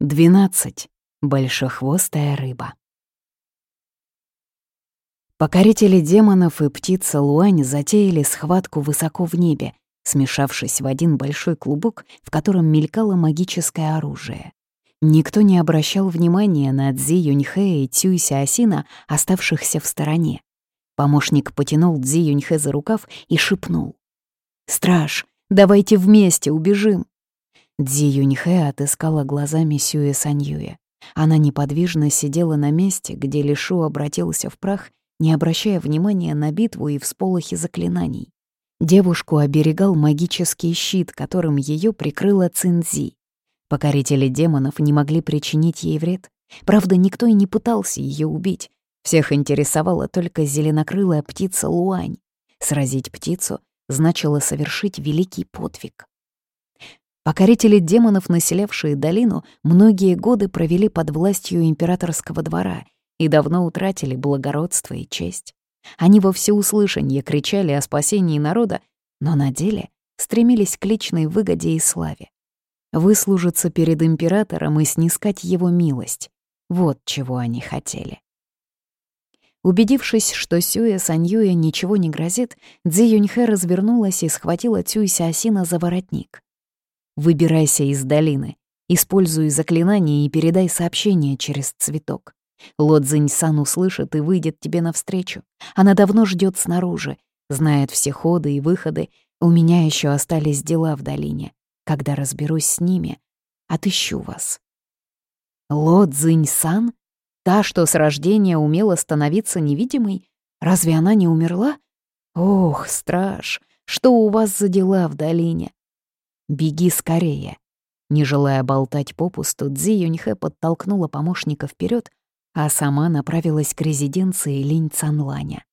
12. Большехвостая рыба. Покорители демонов и птица Луань затеяли схватку высоко в небе, смешавшись в один большой клубок, в котором мелькало магическое оружие. Никто не обращал внимания на Цзи Юньхэ и Цюй Сяосина, оставшихся в стороне. Помощник потянул Цзи Юньхэ за рукав и шепнул. «Страж, давайте вместе убежим!» Дзи Юньхэ отыскала глазами Сюэ Саньюя. Она неподвижно сидела на месте, где Лишу обратился в прах, не обращая внимания на битву и всполохи заклинаний. Девушку оберегал магический щит, которым ее прикрыла Цинзи. Покорители демонов не могли причинить ей вред. Правда, никто и не пытался ее убить. Всех интересовала только зеленокрылая птица Луань. Сразить птицу значило совершить великий подвиг. Покорители демонов, населявшие долину, многие годы провели под властью императорского двора и давно утратили благородство и честь. Они во всеуслышание кричали о спасении народа, но на деле стремились к личной выгоде и славе. Выслужиться перед императором и снискать его милость — вот чего они хотели. Убедившись, что Сюэ Саньюэ ничего не грозит, Цзи Юньхэ развернулась и схватила Цюй Сяосина за воротник. Выбирайся из долины. Используй заклинание и передай сообщение через цветок. Лодзинь-сан услышит и выйдет тебе навстречу. Она давно ждет снаружи, знает все ходы и выходы. У меня еще остались дела в долине. Когда разберусь с ними, отыщу вас. Лодзинь-сан? Та, что с рождения умела становиться невидимой? Разве она не умерла? Ох, страж, что у вас за дела в долине? «Беги скорее!» Не желая болтать попусту, Цзи Юньхэ подтолкнула помощника вперед, а сама направилась к резиденции Линь Цанланя.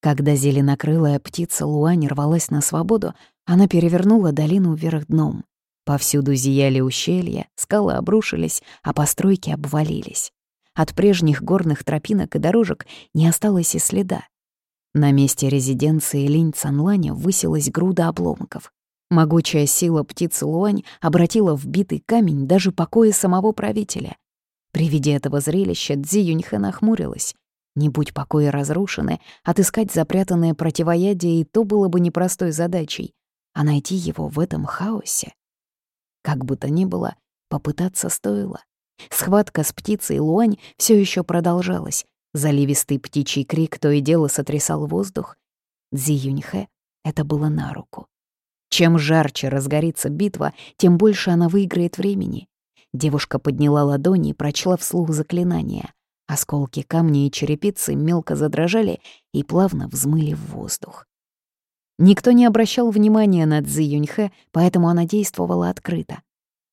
Когда зеленокрылая птица Луань рвалась на свободу, она перевернула долину вверх дном. Повсюду зияли ущелья, скалы обрушились, а постройки обвалились. От прежних горных тропинок и дорожек не осталось и следа. На месте резиденции Линь Цанланя высилась груда обломков. Могучая сила птицы Луань обратила в битый камень даже покои самого правителя. При виде этого зрелища Цзи Юньхэ нахмурилась. Не будь покои разрушены, отыскать запрятанное противоядие и то было бы непростой задачей, а найти его в этом хаосе. Как бы то ни было, попытаться стоило. Схватка с птицей Луань все еще продолжалась. Заливистый птичий крик то и дело сотрясал воздух. Цзи Юньхэ это было на руку. Чем жарче разгорится битва, тем больше она выиграет времени. Девушка подняла ладони и прочла вслух заклинание. Осколки камня и черепицы мелко задрожали и плавно взмыли в воздух. Никто не обращал внимания на Цзи Юньхэ, поэтому она действовала открыто.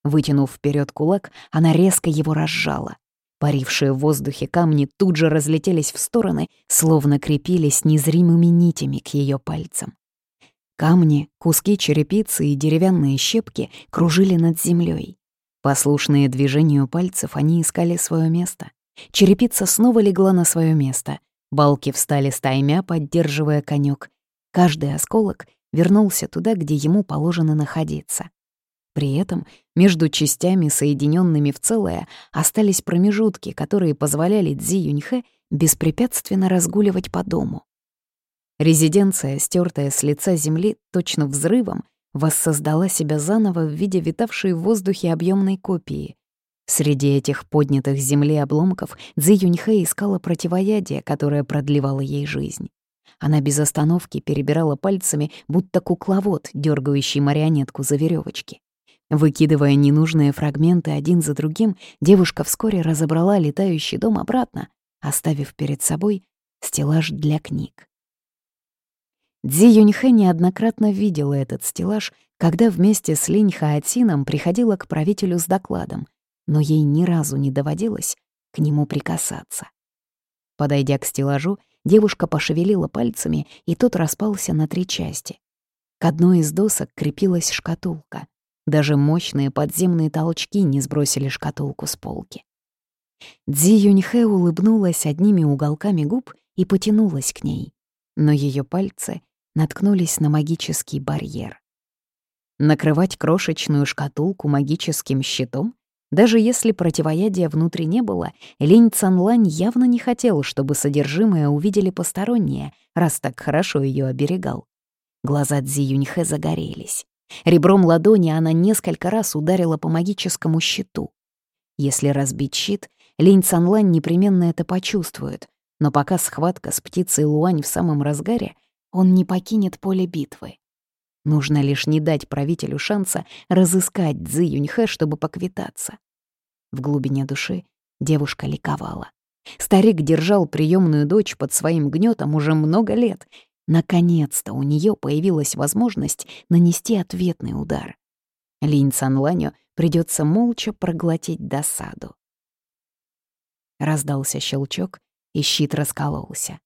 Вытянув вперед кулак, она резко его разжала. Парившие в воздухе камни тут же разлетелись в стороны, словно крепились незримыми нитями к ее пальцам. Камни, куски черепицы и деревянные щепки кружили над землей. Послушные движению пальцев они искали свое место. Черепица снова легла на свое место. Балки встали стаймя, поддерживая конек. Каждый осколок вернулся туда, где ему положено находиться. При этом между частями, соединенными в целое, остались промежутки, которые позволяли Цзи Юньхэ беспрепятственно разгуливать по дому. Резиденция, стертая с лица земли точно взрывом, воссоздала себя заново в виде витавшей в воздухе объемной копии. Среди этих поднятых с земли обломков Цзи Юньхэ искала противоядие, которое продлевало ей жизнь. Она без остановки перебирала пальцами, будто кукловод, дергающий марионетку за веревочки. Выкидывая ненужные фрагменты один за другим, девушка вскоре разобрала летающий дом обратно, оставив перед собой стеллаж для книг. Дзи Юньхэ неоднократно видела этот стеллаж, когда вместе с Линь Хаотином приходила к правителю с докладом, но ей ни разу не доводилось к нему прикасаться. Подойдя к стеллажу, девушка пошевелила пальцами, и тот распался на три части. К одной из досок крепилась шкатулка. Даже мощные подземные толчки не сбросили шкатулку с полки. Дзи Юньхэ улыбнулась одними уголками губ и потянулась к ней, но ее пальцы наткнулись на магический барьер. Накрывать крошечную шкатулку магическим щитом? Даже если противоядия внутри не было, Линь Цанлань явно не хотел, чтобы содержимое увидели посторонние, раз так хорошо ее оберегал. Глаза Цзи Юньхэ загорелись. Ребром ладони она несколько раз ударила по магическому щиту. Если разбить щит, Линь Цанлань непременно это почувствует, но пока схватка с птицей Луань в самом разгаре, он не покинет поле битвы. Нужно лишь не дать правителю шанса разыскать Цзи Юньхэ, чтобы поквитаться. В глубине души девушка ликовала. Старик держал приемную дочь под своим гнетом уже много лет. Наконец-то у нее появилась возможность нанести ответный удар. Линь Цанланю придется молча проглотить досаду. Раздался щелчок, и щит раскололся.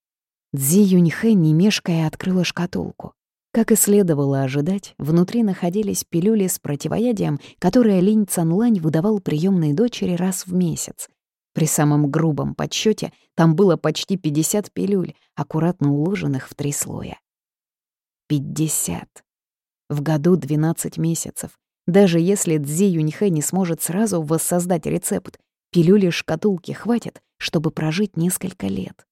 Цзи Юньхэ, не мешкая, открыла шкатулку. Как и следовало ожидать, внутри находились пилюли с противоядием, которые Линь Цанлань выдавал приемной дочери раз в месяц. При самом грубом подсчете там было почти 50 пилюль, аккуратно уложенных в три слоя. 50. В году 12 месяцев. Даже если Цзи Юньхэ не сможет сразу воссоздать рецепт, пилюли шкатулки хватит, чтобы прожить несколько лет.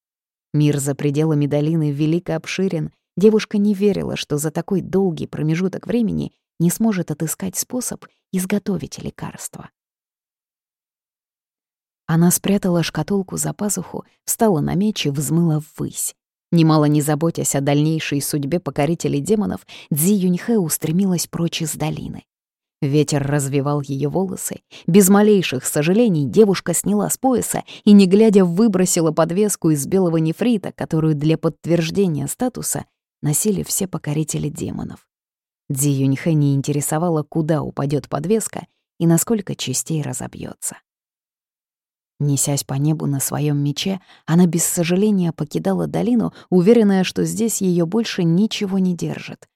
Мир за пределами долины велико обширен, девушка не верила, что за такой долгий промежуток времени не сможет отыскать способ изготовить лекарство. Она спрятала шкатулку за пазуху, встала на меч и взмыла ввысь. Немало не заботясь о дальнейшей судьбе покорителей демонов, Цзи Юньхэ устремилась прочь из долины. Ветер развивал ее волосы. Без малейших сожалений девушка сняла с пояса и, не глядя, выбросила подвеску из белого нефрита, которую для подтверждения статуса носили все покорители демонов. Дзи Юньхэ не интересовала, куда упадет подвеска и насколько частей разобьется. Несясь по небу на своем мече, она без сожаления покидала долину, уверенная, что здесь ее больше ничего не держит.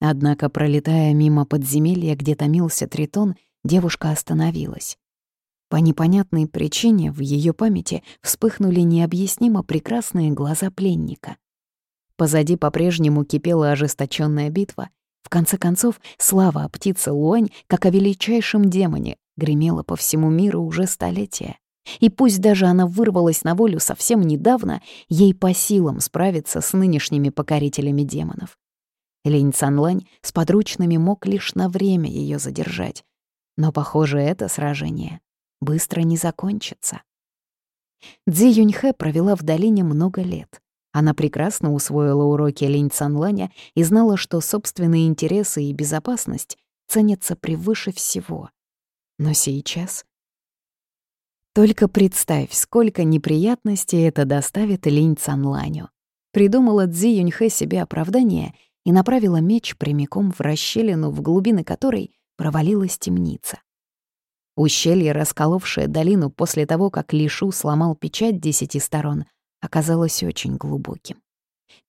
Однако, пролетая мимо подземелья, где томился тритон, девушка остановилась. По непонятной причине в ее памяти вспыхнули необъяснимо прекрасные глаза пленника. Позади по-прежнему кипела ожесточенная битва. В конце концов, слава о птице Луань, как о величайшем демоне, гремела по всему миру уже столетия. И пусть даже она вырвалась на волю совсем недавно, ей по силам справиться с нынешними покорителями демонов. Линь Цанлань с подручными мог лишь на время ее задержать. Но, похоже, это сражение быстро не закончится. Цзи Юньхэ провела в долине много лет. Она прекрасно усвоила уроки Линь Цанланя и знала, что собственные интересы и безопасность ценятся превыше всего. Но сейчас... Только представь, сколько неприятностей это доставит Линь Цанланю. Придумала Цзи Юньхэ себе оправдание — и направила меч прямиком в расщелину, в глубины которой провалилась темница. Ущелье, расколовшее долину после того, как Лишу сломал печать десяти сторон, оказалось очень глубоким.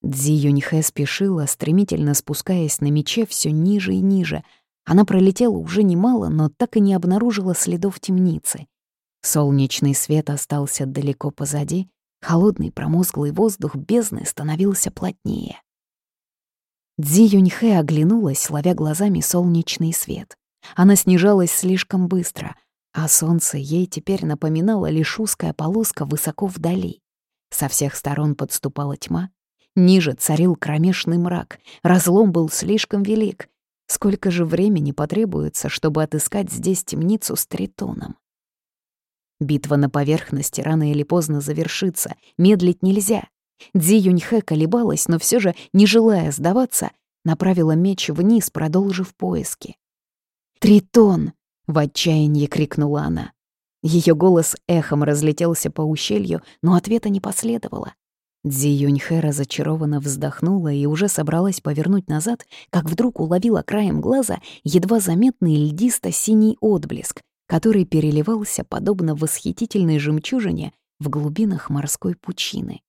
Дзи Юньхэ спешила, стремительно спускаясь на мече все ниже и ниже. Она пролетела уже немало, но так и не обнаружила следов темницы. Солнечный свет остался далеко позади, холодный промозглый воздух бездны становился плотнее. Дзи Юньхэ оглянулась, ловя глазами солнечный свет. Она снижалась слишком быстро, а солнце ей теперь напоминало лишь узкая полоска высоко вдали. Со всех сторон подступала тьма. Ниже царил кромешный мрак, разлом был слишком велик. Сколько же времени потребуется, чтобы отыскать здесь темницу с тритоном? Битва на поверхности рано или поздно завершится, медлить нельзя. Дзи Юньхэ колебалась, но все же, не желая сдаваться, направила меч вниз, продолжив поиски. «Тритон!» — в отчаянии крикнула она. Ее голос эхом разлетелся по ущелью, но ответа не последовало. Дзи Юньхэ разочарованно вздохнула и уже собралась повернуть назад, как вдруг уловила краем глаза едва заметный льдисто-синий отблеск, который переливался подобно восхитительной жемчужине в глубинах морской пучины.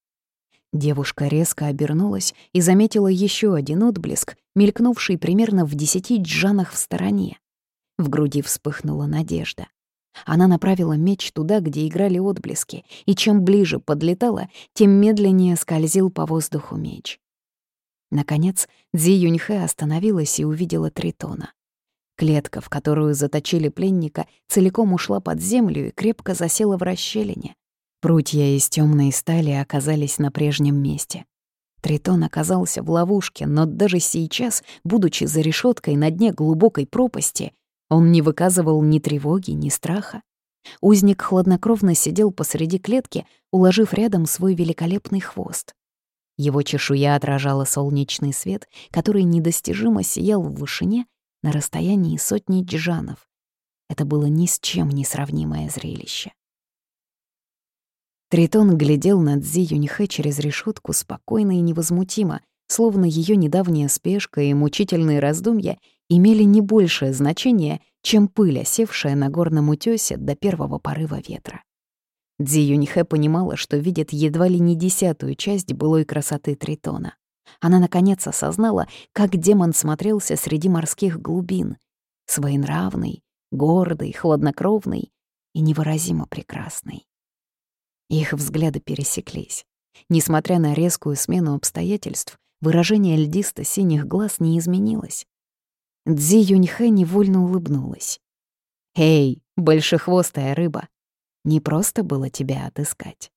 Девушка резко обернулась и заметила еще один отблеск, мелькнувший примерно в десяти джанах в стороне. В груди вспыхнула надежда. Она направила меч туда, где играли отблески, и чем ближе подлетала, тем медленнее скользил по воздуху меч. Наконец, Дзи Юньхэ остановилась и увидела Тритона. Клетка, в которую заточили пленника, целиком ушла под землю и крепко засела в расщелине. Прутья из темной стали оказались на прежнем месте. Тритон оказался в ловушке, но даже сейчас, будучи за решеткой на дне глубокой пропасти, он не выказывал ни тревоги, ни страха. Узник хладнокровно сидел посреди клетки, уложив рядом свой великолепный хвост. Его чешуя отражала солнечный свет, который недостижимо сиял в вышине на расстоянии сотни джанов. Это было ни с чем не сравнимое зрелище. Тритон глядел на Цзи Юньхэ через решетку спокойно и невозмутимо, словно ее недавняя спешка и мучительные раздумья имели не большее значение, чем пыль, осевшая на горном утёсе до первого порыва ветра. Дзи Юньхэ понимала, что видит едва ли не десятую часть былой красоты Тритона. Она наконец осознала, как демон смотрелся среди морских глубин. Своенравный, гордый, хладнокровный и невыразимо прекрасный. Их взгляды пересеклись. Несмотря на резкую смену обстоятельств, выражение льдисто-синих глаз не изменилось. Дзи Юньхэ невольно улыбнулась. «Эй, большехвостая рыба, не просто было тебя отыскать».